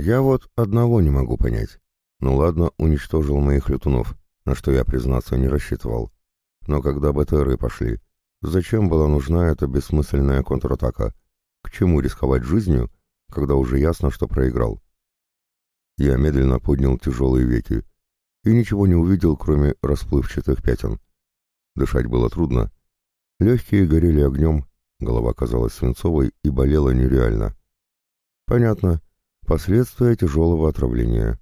Я вот одного не могу понять. Ну ладно, уничтожил моих летунов, на что я, признаться, не рассчитывал. Но когда БТРы пошли, зачем была нужна эта бессмысленная контратака? К чему рисковать жизнью, когда уже ясно, что проиграл? Я медленно поднял тяжелые веки и ничего не увидел, кроме расплывчатых пятен. Дышать было трудно. Легкие горели огнем, голова казалась свинцовой и болела нереально. Понятно. Последствия тяжелого отравления.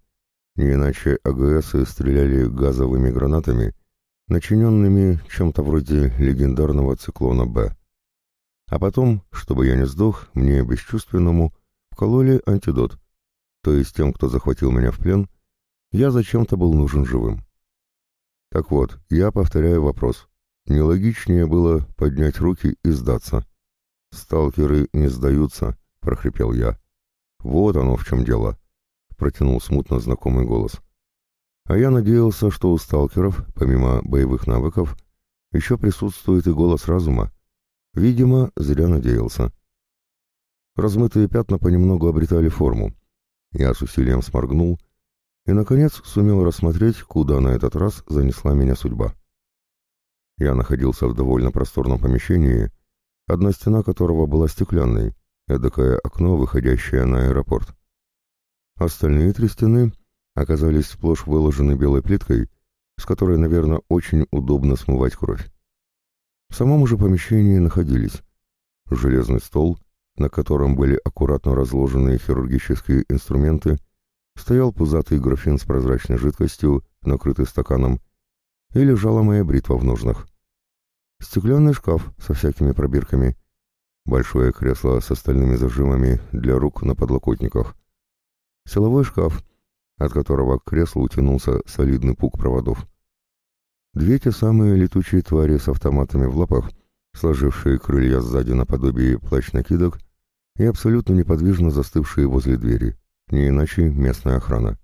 Не иначе АГСы стреляли газовыми гранатами, начиненными чем-то вроде легендарного циклона «Б». А потом, чтобы я не сдох, мне, бесчувственному, вкололи антидот — то есть тем, кто захватил меня в плен, я зачем-то был нужен живым. Так вот, я повторяю вопрос. Нелогичнее было поднять руки и сдаться. «Сталкеры не сдаются», — прохрипел я. «Вот оно в чем дело», — протянул смутно знакомый голос. А я надеялся, что у сталкеров, помимо боевых навыков, еще присутствует и голос разума. Видимо, зря надеялся. Размытые пятна понемногу обретали форму. Я с усилием сморгнул и, наконец, сумел рассмотреть, куда на этот раз занесла меня судьба. Я находился в довольно просторном помещении, одна стена которого была стеклянной, эдакое окно, выходящее на аэропорт. Остальные три стены оказались сплошь выложены белой плиткой, с которой, наверное, очень удобно смывать кровь. В самом же помещении находились железный стол, на котором были аккуратно разложены хирургические инструменты, стоял пузатый графин с прозрачной жидкостью, накрытый стаканом, и лежала моя бритва в ножнах. Стеклянный шкаф со всякими пробирками, большое кресло с остальными зажимами для рук на подлокотниках, силовой шкаф, от которого к креслу утянулся солидный пук проводов. Две те самые летучие твари с автоматами в лапах, сложившие крылья сзади наподобие плащ-накидок, и абсолютно неподвижно застывшие возле двери, не иначе местная охрана.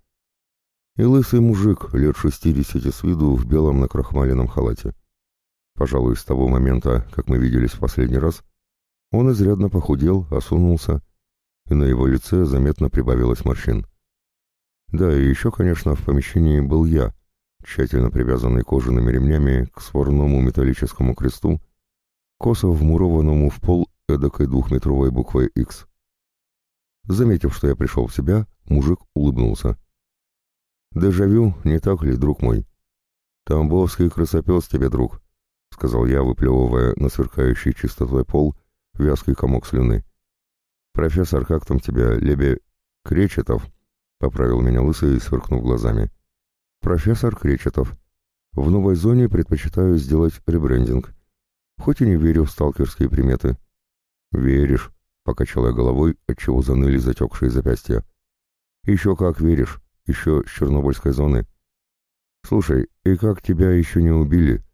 И лысый мужик лет шестидесяти с виду в белом накрахмаленном халате. Пожалуй, с того момента, как мы виделись в последний раз, он изрядно похудел, осунулся, и на его лице заметно прибавилось морщин. Да, и еще, конечно, в помещении был я, тщательно привязанный кожаными ремнями к сварному металлическому кресту, косо вмурованному в пол эдакой двухметровой буквой «X». Заметив, что я пришел в себя, мужик улыбнулся. «Дежавю, не так ли, друг мой?» «Тамбовский красопес тебе, друг», — сказал я, выплевывая на сверкающий чистотой пол вязкий комок слюны. «Профессор, как там тебя, Лебе... Кречетов?» — поправил меня лысый, сверкнув глазами. «Профессор Кречетов. В новой зоне предпочитаю сделать ребрендинг. Хоть и не верю в сталкерские приметы. «Веришь», — покачал я головой, отчего заныли затекшие запястья. «Еще как веришь, еще с Чернобыльской зоны. Слушай, и как тебя еще не убили?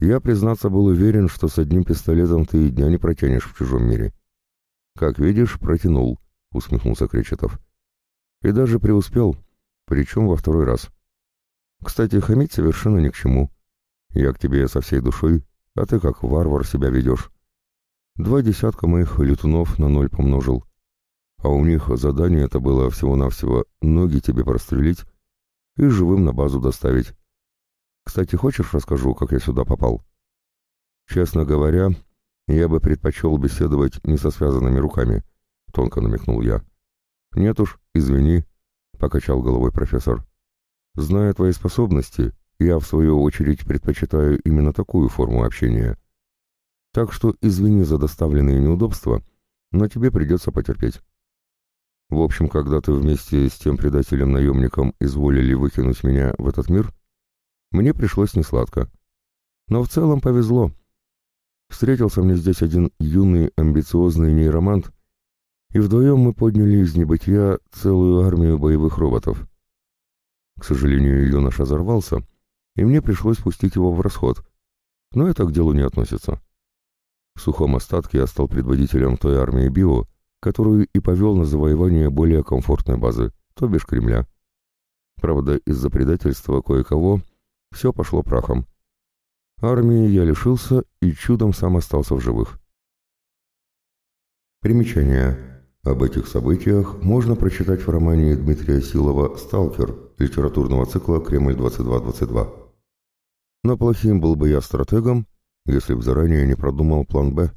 Я, признаться, был уверен, что с одним пистолетом ты и дня не протянешь в чужом мире». «Как видишь, протянул», — усмехнулся Кречетов. «И даже преуспел, причем во второй раз. Кстати, хамить совершенно ни к чему. Я к тебе со всей душой, а ты как варвар себя ведешь. Два десятка моих летунов на ноль помножил. А у них задание это было всего-навсего ноги тебе прострелить и живым на базу доставить. Кстати, хочешь расскажу, как я сюда попал? Честно говоря, я бы предпочел беседовать не со связанными руками, тонко намекнул я. Нет уж, извини, покачал головой профессор. Зная твои способности, я в свою очередь предпочитаю именно такую форму общения. Так что извини за доставленные неудобства, но тебе придется потерпеть. В общем, когда ты вместе с тем предателем-наемником изволили выкинуть меня в этот мир, мне пришлось несладко. Но в целом повезло. Встретился мне здесь один юный амбициозный нейромант, и вдвоем мы подняли из небытия целую армию боевых роботов. К сожалению, юноша взорвался, и мне пришлось пустить его в расход, но это к делу не относится. В сухом остатке я стал предводителем той армии Био, которую и повел на завоевание более комфортной базы, то бишь Кремля. Правда, из-за предательства кое-кого все пошло прахом. Армии я лишился и чудом сам остался в живых. Примечание. Об этих событиях можно прочитать в романе Дмитрия Силова «Сталкер» литературного цикла «Кремль-2222». Но плохим был бы я стратегом, если б заранее не продумал план «Б».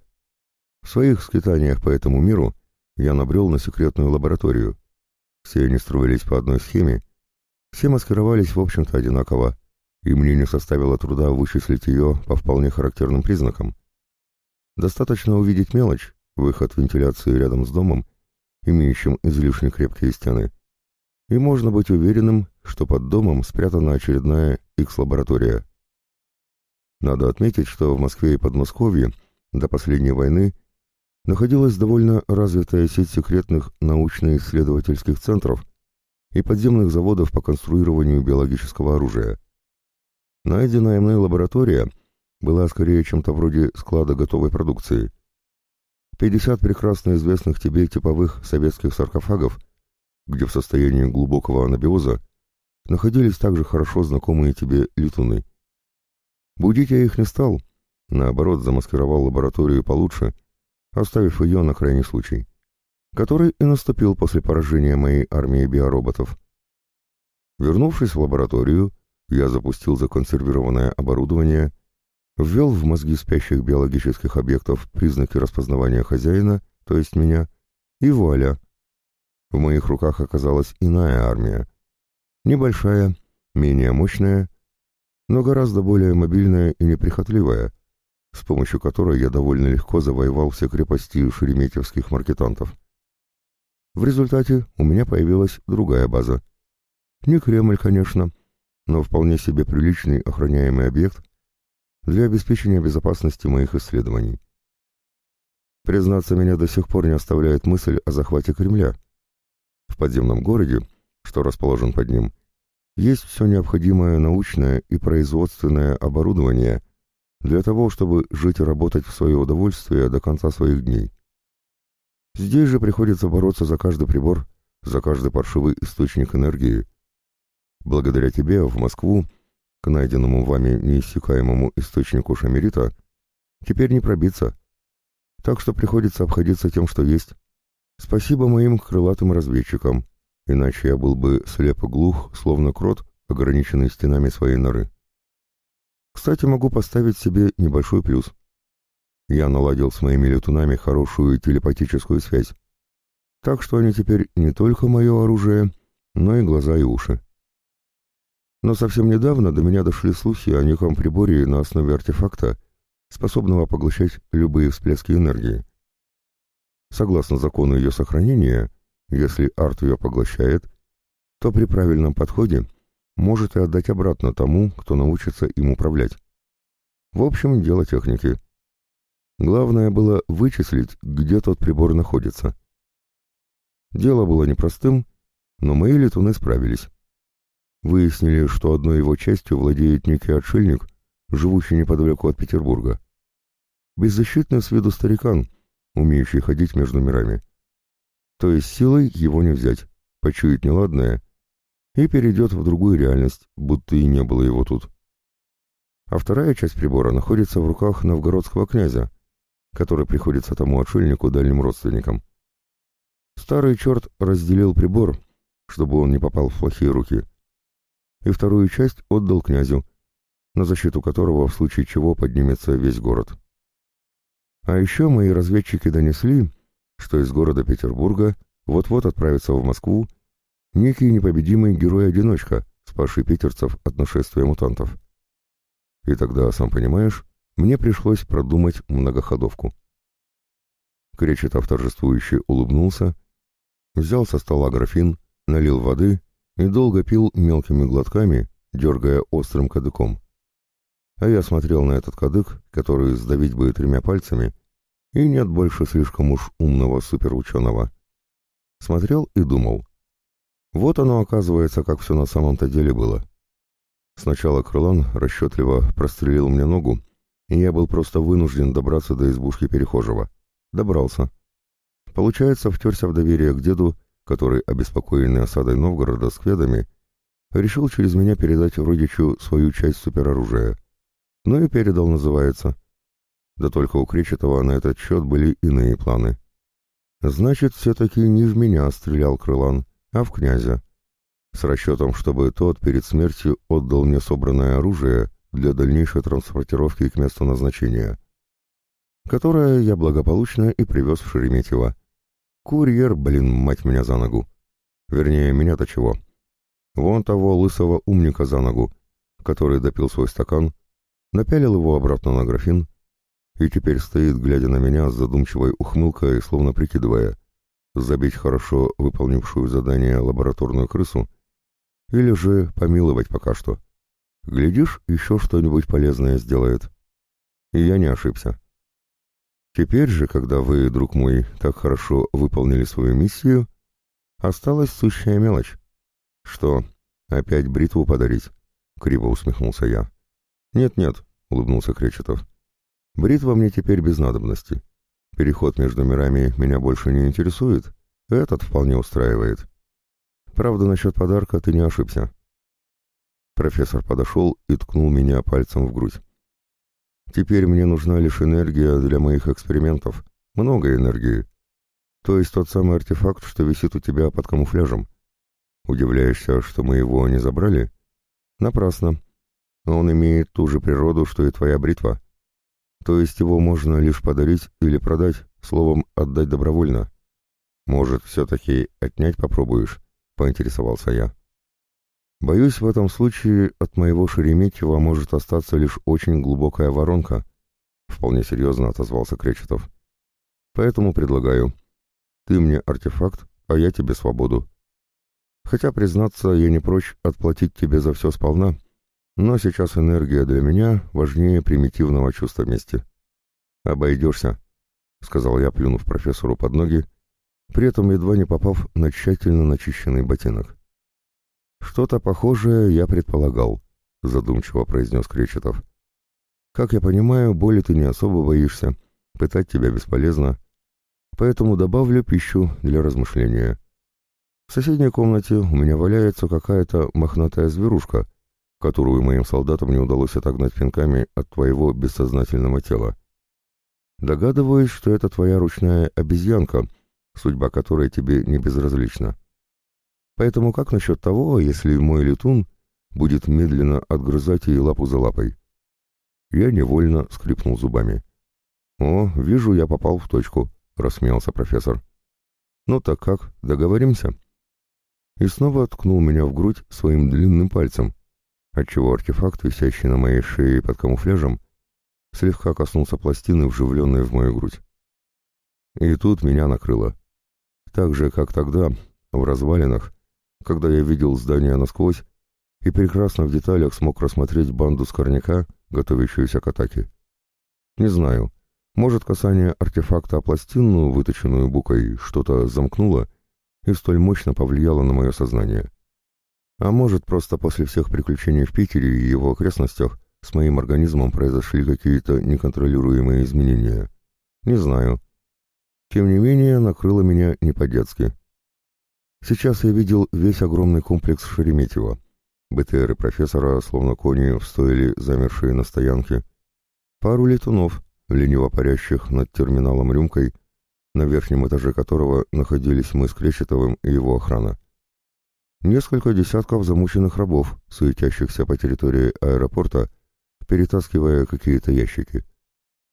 В своих скитаниях по этому миру я набрел на секретную лабораторию. Все они строились по одной схеме, все маскировались, в общем-то, одинаково, и мне не составило труда вычислить ее по вполне характерным признакам. Достаточно увидеть мелочь, выход вентиляции рядом с домом, имеющим излишне крепкие стены, и можно быть уверенным, что под домом спрятана очередная X-лаборатория. Надо отметить, что в Москве и Подмосковье до последней войны находилась довольно развитая сеть секретных научно-исследовательских центров и подземных заводов по конструированию биологического оружия. Найденная мной лаборатория была скорее чем-то вроде склада готовой продукции. 50 прекрасно известных тебе типовых советских саркофагов, где в состоянии глубокого анабиоза находились также хорошо знакомые тебе летуны. Будить я их не стал, наоборот, замаскировал лабораторию получше, оставив ее на крайний случай, который и наступил после поражения моей армии биороботов. Вернувшись в лабораторию, я запустил законсервированное оборудование, ввел в мозги спящих биологических объектов признаки распознавания хозяина, то есть меня, и вуаля. В моих руках оказалась иная армия. Небольшая, менее мощная, но гораздо более мобильная и неприхотливая, с помощью которой я довольно легко завоевал все крепости шереметьевских маркетантов. В результате у меня появилась другая база. Не Кремль, конечно, но вполне себе приличный охраняемый объект для обеспечения безопасности моих исследований. Признаться, меня до сих пор не оставляет мысль о захвате Кремля. В подземном городе, что расположен под ним, есть все необходимое научное и производственное оборудование для того, чтобы жить и работать в свое удовольствие до конца своих дней. Здесь же приходится бороться за каждый прибор, за каждый паршивый источник энергии. Благодаря тебе в Москву, к найденному вами неиссякаемому источнику шамерита, теперь не пробиться. Так что приходится обходиться тем, что есть. Спасибо моим крылатым разведчикам, иначе я был бы слеп и глух, словно крот, ограниченный стенами своей норы. Кстати, могу поставить себе небольшой плюс. Я наладил с моими летунами хорошую телепатическую связь, так что они теперь не только мое оружие, но и глаза и уши. Но совсем недавно до меня дошли слухи о неком приборе на основе артефакта, способного поглощать любые всплески энергии. Согласно закону ее сохранения, если арт ее поглощает, то при правильном подходе может и отдать обратно тому, кто научится им управлять. В общем, дело техники. Главное было вычислить, где тот прибор находится. Дело было непростым, но мои летуны справились. Выяснили, что одной его частью владеет некий отшельник, живущий неподалеку от Петербурга. Беззащитный с виду старикан, умеющий ходить между мирами. То есть силой его не взять, почует неладное и перейдет в другую реальность, будто и не было его тут. А вторая часть прибора находится в руках новгородского князя, который приходится тому отшельнику дальним родственникам. Старый черт разделил прибор, чтобы он не попал в плохие руки, и вторую часть отдал князю, на защиту которого в случае чего поднимется весь город. А еще мои разведчики донесли, что из города Петербурга вот-вот отправится в Москву некий непобедимый герой-одиночка, спасший питерцев от нашествия мутантов. И тогда, сам понимаешь, мне пришлось продумать многоходовку. Кречетов торжествующе улыбнулся, взял со стола графин, налил воды и долго пил мелкими глотками, дергая острым кадыком. А я смотрел на этот кадык, который сдавить бы тремя пальцами, и нет больше слишком уж умного суперученого. Смотрел и думал. Вот оно, оказывается, как все на самом-то деле было. Сначала Крылан расчетливо прострелил мне ногу, и я был просто вынужден добраться до избушки перехожего. Добрался. Получается, втерся в доверие к деду, который, обеспокоенный осадой Новгорода с кведами, решил через меня передать родичу свою часть супероружия. Ну и передал, называется. Да только у Кречетова на этот счет были иные планы. Значит, все-таки не в меня стрелял Крылан, а в князя. С расчетом, чтобы тот перед смертью отдал мне собранное оружие для дальнейшей транспортировки к месту назначения, которое я благополучно и привез в Шереметьево. Курьер, блин, мать меня за ногу. Вернее, меня-то чего. Вон того лысого умника за ногу, который допил свой стакан, напялил его обратно на графин и теперь стоит, глядя на меня с задумчивой ухмылкой, словно прикидывая, забить хорошо выполнившую задание лабораторную крысу или же помиловать пока что. Глядишь, еще что-нибудь полезное сделает. И я не ошибся. Теперь же, когда вы, друг мой, так хорошо выполнили свою миссию, осталась сущая мелочь. Что, опять бритву подарить? Криво усмехнулся я. Нет-нет, улыбнулся Кречетов. Бритва мне теперь без надобности. Переход между мирами меня больше не интересует, этот вполне устраивает. Правда, насчет подарка ты не ошибся. Профессор подошел и ткнул меня пальцем в грудь. Теперь мне нужна лишь энергия для моих экспериментов. Много энергии. То есть тот самый артефакт, что висит у тебя под камуфляжем. Удивляешься, что мы его не забрали? Напрасно. Он имеет ту же природу, что и твоя бритва. То есть его можно лишь подарить или продать, словом, отдать добровольно. Может, все-таки отнять попробуешь? Поинтересовался я. Боюсь, в этом случае от моего Шереметьева может остаться лишь очень глубокая воронка, вполне серьезно отозвался Кречетов. Поэтому предлагаю. Ты мне артефакт, а я тебе свободу. Хотя, признаться, я не прочь отплатить тебе за все сполна, но сейчас энергия для меня важнее примитивного чувства мести. «Обойдешься», — сказал я, плюнув профессору под ноги, при этом едва не попав на тщательно начищенный ботинок. «Что-то похожее я предполагал», — задумчиво произнес Кречетов. «Как я понимаю, боли ты не особо боишься, пытать тебя бесполезно, поэтому добавлю пищу для размышления. В соседней комнате у меня валяется какая-то мохнатая зверушка, которую моим солдатам не удалось отогнать пинками от твоего бессознательного тела. Догадываюсь, что это твоя ручная обезьянка, судьба которой тебе не безразлична. Поэтому как насчет того, если мой летун будет медленно отгрызать ей лапу за лапой? Я невольно скрипнул зубами. «О, вижу, я попал в точку», — рассмеялся профессор. «Ну так как, договоримся?» И снова ткнул меня в грудь своим длинным пальцем, отчего артефакт, висящий на моей шее под камуфляжем, слегка коснулся пластины, вживленной в мою грудь. И тут меня накрыло. Так же, как тогда, в развалинах, когда я видел здание насквозь и прекрасно в деталях смог рассмотреть банду скорняка, готовящуюся к атаке. Не знаю, может касание артефакта о пластину, выточенную букой, что-то замкнуло и столь мощно повлияло на мое сознание. А может, просто после всех приключений в Питере и его окрестностях с моим организмом произошли какие-то неконтролируемые изменения. Не знаю. Тем не менее, накрыло меня не по-детски. Сейчас я видел весь огромный комплекс Шереметьево. БТРы профессора, словно кони, встояли замершие на стоянке. Пару летунов, лениво парящих над терминалом рюмкой, на верхнем этаже которого находились мы с Кречетовым и его охрана несколько десятков замученных рабов, суетящихся по территории аэропорта, перетаскивая какие-то ящики.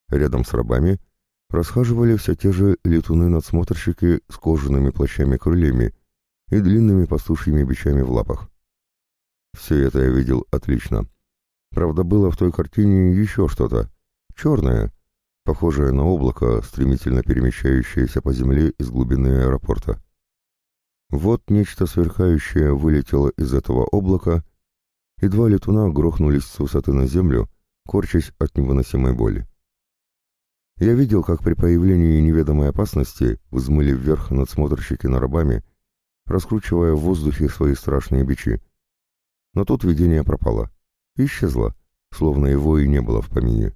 Рядом с рабами расхаживали все те же летуны-надсмотрщики с кожаными плащами-крыльями и длинными пастушьими бичами в лапах. Все это я видел отлично. Правда, было в той картине еще что-то. Черное, похожее на облако, стремительно перемещающееся по земле из глубины аэропорта. Вот нечто сверкающее вылетело из этого облака, и два летуна грохнулись с высоты на землю, корчась от невыносимой боли. Я видел, как при появлении неведомой опасности взмыли вверх надсмотрщики на рабами, раскручивая в воздухе свои страшные бичи. Но тут видение пропало. Исчезло, словно его и не было в помине.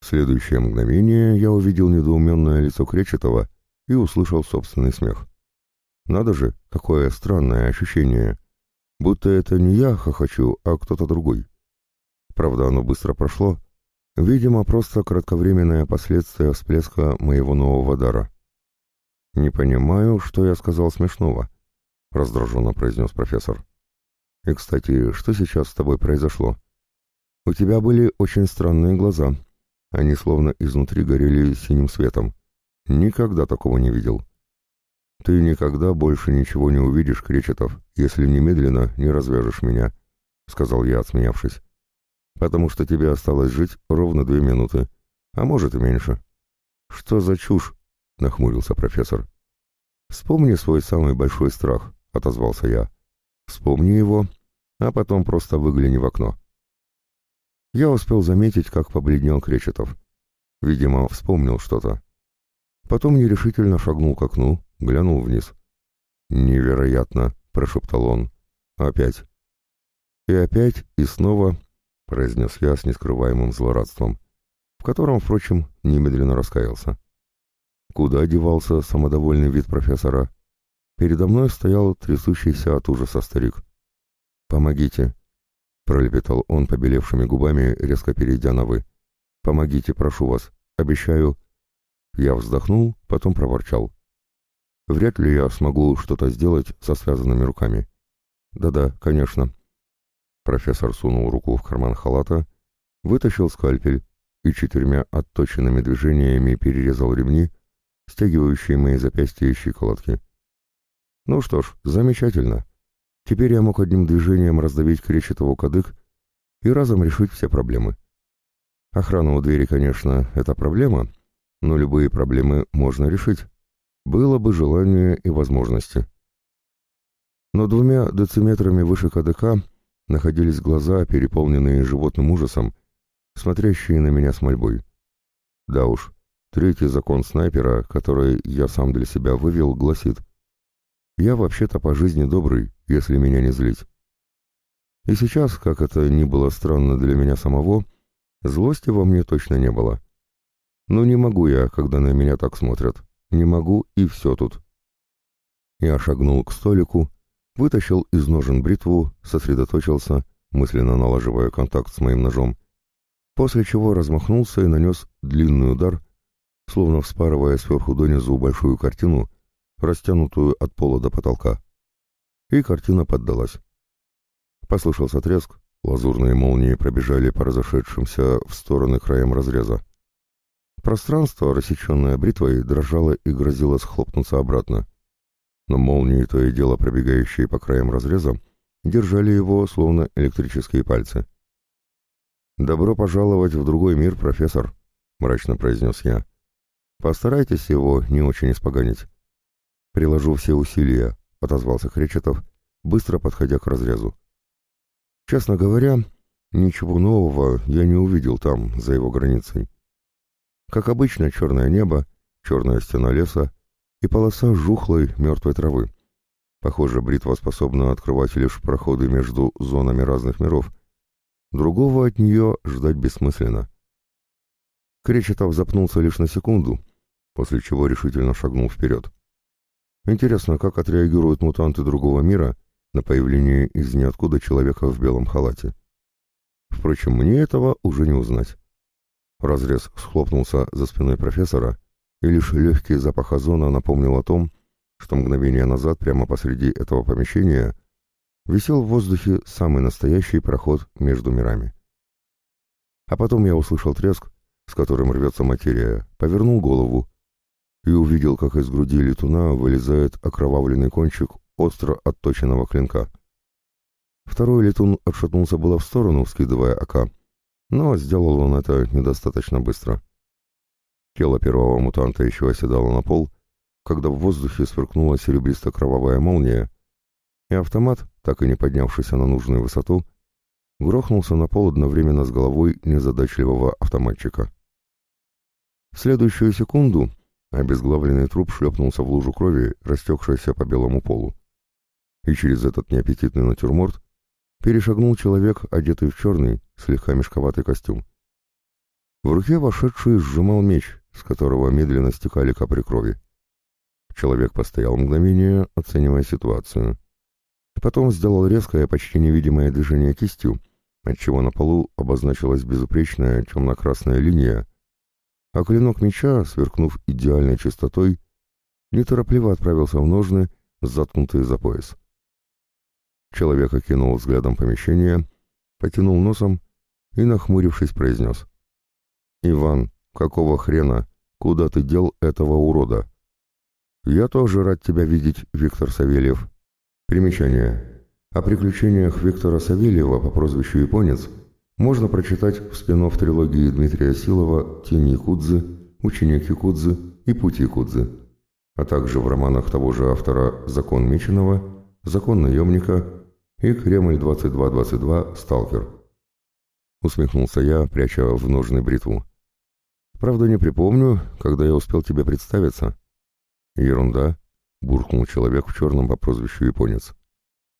В следующее мгновение я увидел недоуменное лицо Кречетова и услышал собственный смех. Надо же, какое странное ощущение. Будто это не я хохочу, а кто-то другой. Правда, оно быстро прошло. Видимо, просто кратковременное последствие всплеска моего нового дара. «Не понимаю, что я сказал смешного», — раздраженно произнес профессор. «И, кстати, что сейчас с тобой произошло? У тебя были очень странные глаза. Они словно изнутри горели синим светом. Никогда такого не видел». «Ты никогда больше ничего не увидишь, Кречетов, если немедленно не развяжешь меня», — сказал я, отсмеявшись. «Потому что тебе осталось жить ровно две минуты, а может и меньше». «Что за чушь?» — нахмурился профессор. «Вспомни свой самый большой страх», — отозвался я. «Вспомни его, а потом просто выгляни в окно». Я успел заметить, как побледнел Кречетов. Видимо, вспомнил что-то. Потом нерешительно шагнул к окну, глянул вниз. «Невероятно!» — прошептал он. «Опять!» «И опять, и снова!» — произнес я с нескрываемым злорадством, в котором, впрочем, немедленно раскаялся. Куда девался самодовольный вид профессора? Передо мной стоял трясущийся от ужаса старик. «Помогите!» — пролепетал он побелевшими губами, резко перейдя на «вы». «Помогите, прошу вас. Обещаю...» Я вздохнул, потом проворчал. «Вряд ли я смогу что-то сделать со связанными руками». «Да-да, конечно». Профессор сунул руку в карман халата, вытащил скальпель и четырьмя отточенными движениями перерезал ремни, стягивающие мои запястья и щиколотки. Ну что ж, замечательно. Теперь я мог одним движением раздавить кречетову кадык и разом решить все проблемы. Охрана у двери, конечно, это проблема, но любые проблемы можно решить. Было бы желание и возможности. Но двумя дециметрами выше КДК находились глаза, переполненные животным ужасом, смотрящие на меня с мольбой. Да уж, Третий закон снайпера, который я сам для себя вывел, гласит «Я вообще-то по жизни добрый, если меня не злить». И сейчас, как это ни было странно для меня самого, злости во мне точно не было. Но не могу я, когда на меня так смотрят. Не могу, и все тут. Я шагнул к столику, вытащил из ножен бритву, сосредоточился, мысленно налаживая контакт с моим ножом, после чего размахнулся и нанес длинный удар словно вспарывая сверху донизу большую картину, растянутую от пола до потолка. И картина поддалась. Послышался треск, лазурные молнии пробежали по разошедшимся в стороны краям разреза. Пространство, рассеченное бритвой, дрожало и грозило схлопнуться обратно. Но молнии, то и дело пробегающие по краям разреза, держали его, словно электрические пальцы. «Добро пожаловать в другой мир, профессор», — мрачно произнес я. Постарайтесь его не очень испоганить. Приложу все усилия, — отозвался Кречетов, быстро подходя к разрезу. Честно говоря, ничего нового я не увидел там, за его границей. Как обычно, черное небо, черная стена леса и полоса жухлой мертвой травы. Похоже, бритва способна открывать лишь проходы между зонами разных миров. Другого от нее ждать бессмысленно. Кречетов запнулся лишь на секунду, после чего решительно шагнул вперед. Интересно, как отреагируют мутанты другого мира на появление из ниоткуда человека в белом халате. Впрочем, мне этого уже не узнать. Разрез схлопнулся за спиной профессора, и лишь легкий запах озона напомнил о том, что мгновение назад прямо посреди этого помещения висел в воздухе самый настоящий проход между мирами. А потом я услышал треск, с которым рвется материя, повернул голову и увидел, как из груди летуна вылезает окровавленный кончик остро отточенного клинка. Второй летун отшатнулся было в сторону, вскидывая ока, но сделал он это недостаточно быстро. Тело первого мутанта еще оседало на пол, когда в воздухе сверкнула серебристо-кровавая молния, и автомат, так и не поднявшийся на нужную высоту, грохнулся на пол одновременно с головой незадачливого автоматчика. В следующую секунду Обезглавленный труп шлепнулся в лужу крови, растекшейся по белому полу. И через этот неаппетитный натюрморт перешагнул человек, одетый в черный, слегка мешковатый костюм. В руке вошедший сжимал меч, с которого медленно стекали капли крови. Человек постоял мгновение, оценивая ситуацию. Потом сделал резкое, почти невидимое движение кистью, отчего на полу обозначилась безупречная темно-красная линия, а клинок меча, сверкнув идеальной чистотой, неторопливо отправился в ножны, заткнутые за пояс. Человек окинул взглядом помещение, потянул носом и, нахмурившись, произнес. «Иван, какого хрена? Куда ты дел этого урода?» «Я тоже рад тебя видеть, Виктор Савельев». Примечание. О приключениях Виктора Савельева по прозвищу Японец можно прочитать в спин трилогии Дмитрия Силова «Тень Якудзы», «Ученик Якудзы» и «Путь Якудзы», а также в романах того же автора «Закон Меченого», «Закон наемника» и «Кремль-2222. Сталкер». Усмехнулся я, пряча в ножны бритву. «Правда, не припомню, когда я успел тебе представиться». «Ерунда», — буркнул человек в черном по прозвищу Японец.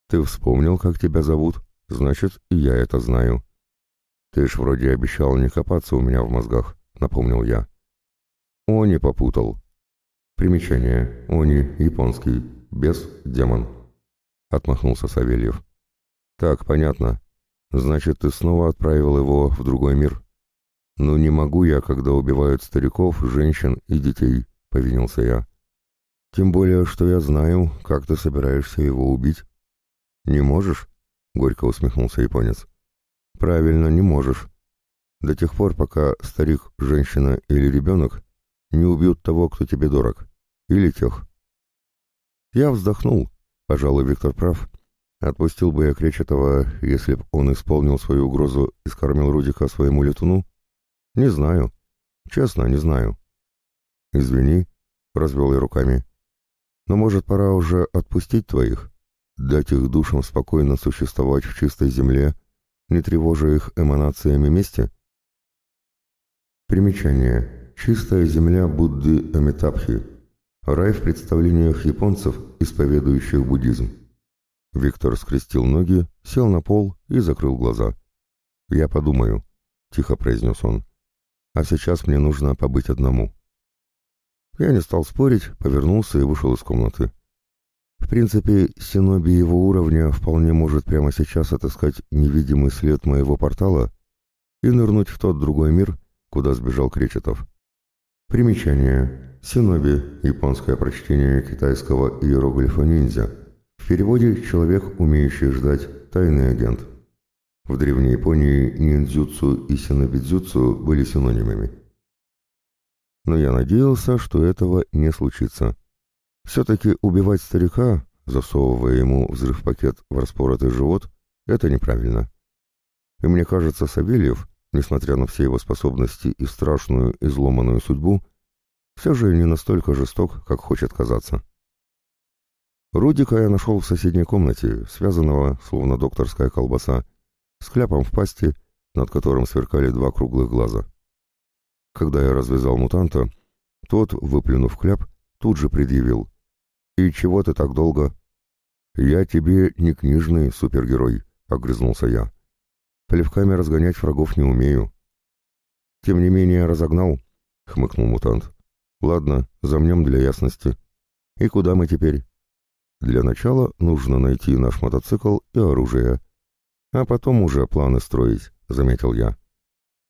«Ты вспомнил, как тебя зовут, значит, и я это знаю». «Ты ж вроде обещал не копаться у меня в мозгах», — напомнил я. «Они попутал». Примечание. «Они» — японский. «Без» — демон. Отмахнулся Савельев. «Так, понятно. Значит, ты снова отправил его в другой мир?» «Ну не могу я, когда убивают стариков, женщин и детей», — повинился я. «Тем более, что я знаю, как ты собираешься его убить». «Не можешь?» — горько усмехнулся японец. Правильно, не можешь. До тех пор, пока старик, женщина или ребенок не убьют того, кто тебе дорог. Или тех. Я вздохнул. Пожалуй, Виктор прав. Отпустил бы я Кречетова, если б он исполнил свою угрозу и скормил Рудика своему летуну? Не знаю. Честно, не знаю. Извини, развел я руками. Но, может, пора уже отпустить твоих? Дать их душам спокойно существовать в чистой земле не тревожа их эманациями мести? Примечание. Чистая земля Будды Амитабхи. Рай в представлениях японцев, исповедующих буддизм. Виктор скрестил ноги, сел на пол и закрыл глаза. «Я подумаю», — тихо произнес он. «А сейчас мне нужно побыть одному». Я не стал спорить, повернулся и вышел из комнаты. В принципе, Синоби его уровня вполне может прямо сейчас отыскать невидимый след моего портала и нырнуть в тот другой мир, куда сбежал Кречетов. Примечание. Синоби – японское прочтение китайского иероглифа ниндзя. В переводе «человек, умеющий ждать, тайный агент». В Древней Японии ниндзюцу и синобидзюцу были синонимами. Но я надеялся, что этого не случится. Все-таки убивать старика, засовывая ему взрыв-пакет в распоротый живот, это неправильно. И мне кажется, Савельев, несмотря на все его способности и страшную изломанную судьбу, все же не настолько жесток, как хочет казаться. Рудика я нашел в соседней комнате, связанного, словно докторская колбаса, с кляпом в пасти, над которым сверкали два круглых глаза. Когда я развязал мутанта, тот, выплюнув кляп, тут же предъявил. «И чего ты так долго?» «Я тебе не книжный супергерой», — огрызнулся я. «Плевками разгонять врагов не умею». «Тем не менее разогнал», — хмыкнул мутант. «Ладно, замнем для ясности. И куда мы теперь?» «Для начала нужно найти наш мотоцикл и оружие. А потом уже планы строить», — заметил я.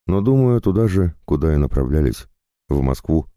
«Но думаю, туда же, куда и направлялись. В Москву».